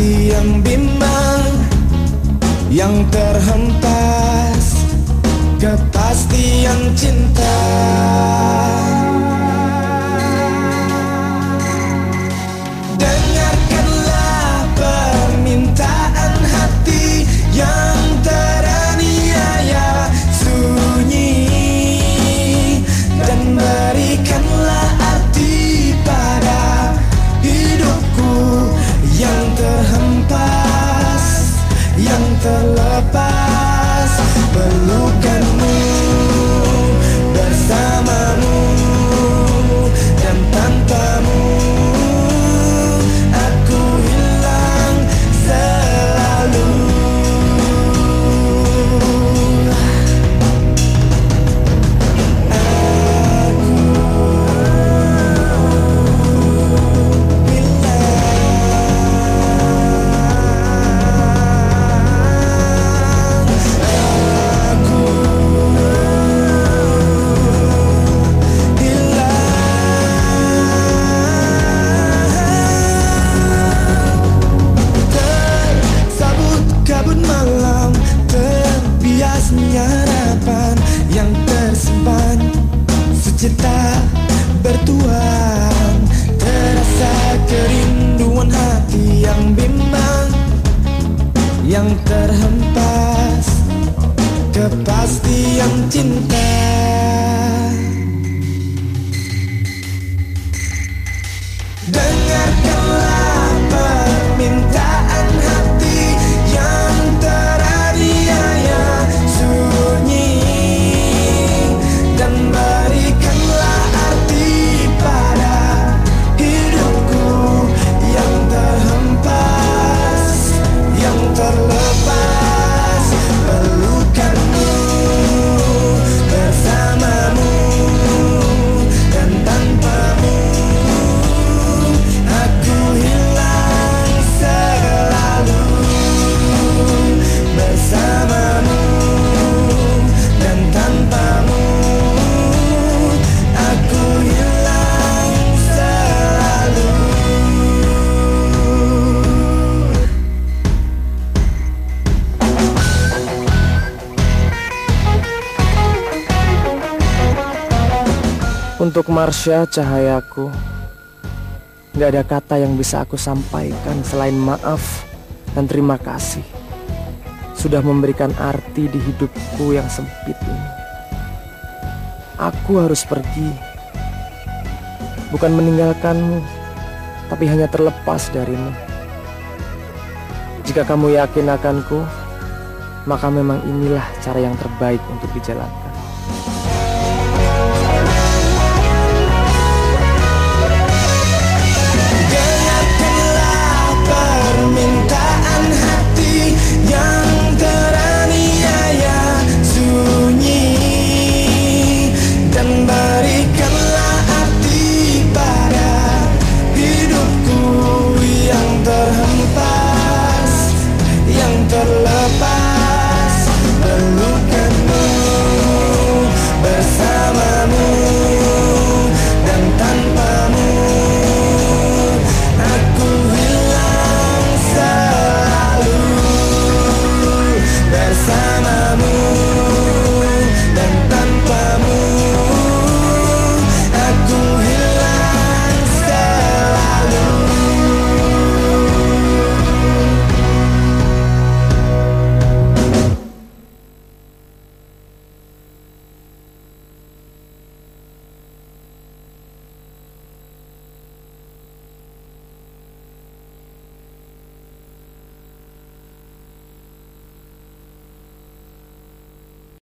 hati yang bimbang Yang terhempas Kepastian cinta Cita bertuan Terasa kerinduan hati yang bimbang Yang terhempas. Kepastian cinta Untuk Marsha cahayaku Gak ada kata yang bisa aku sampaikan selain maaf dan terima kasih. Sudah memberikan arti di hidupku yang sempit ini. Aku harus pergi. Bukan meninggalkanmu Tapi hanya terlepas darimu. Jika kamu yakin akanku Maka memang inilah cara yang terbaik untuk dijalankan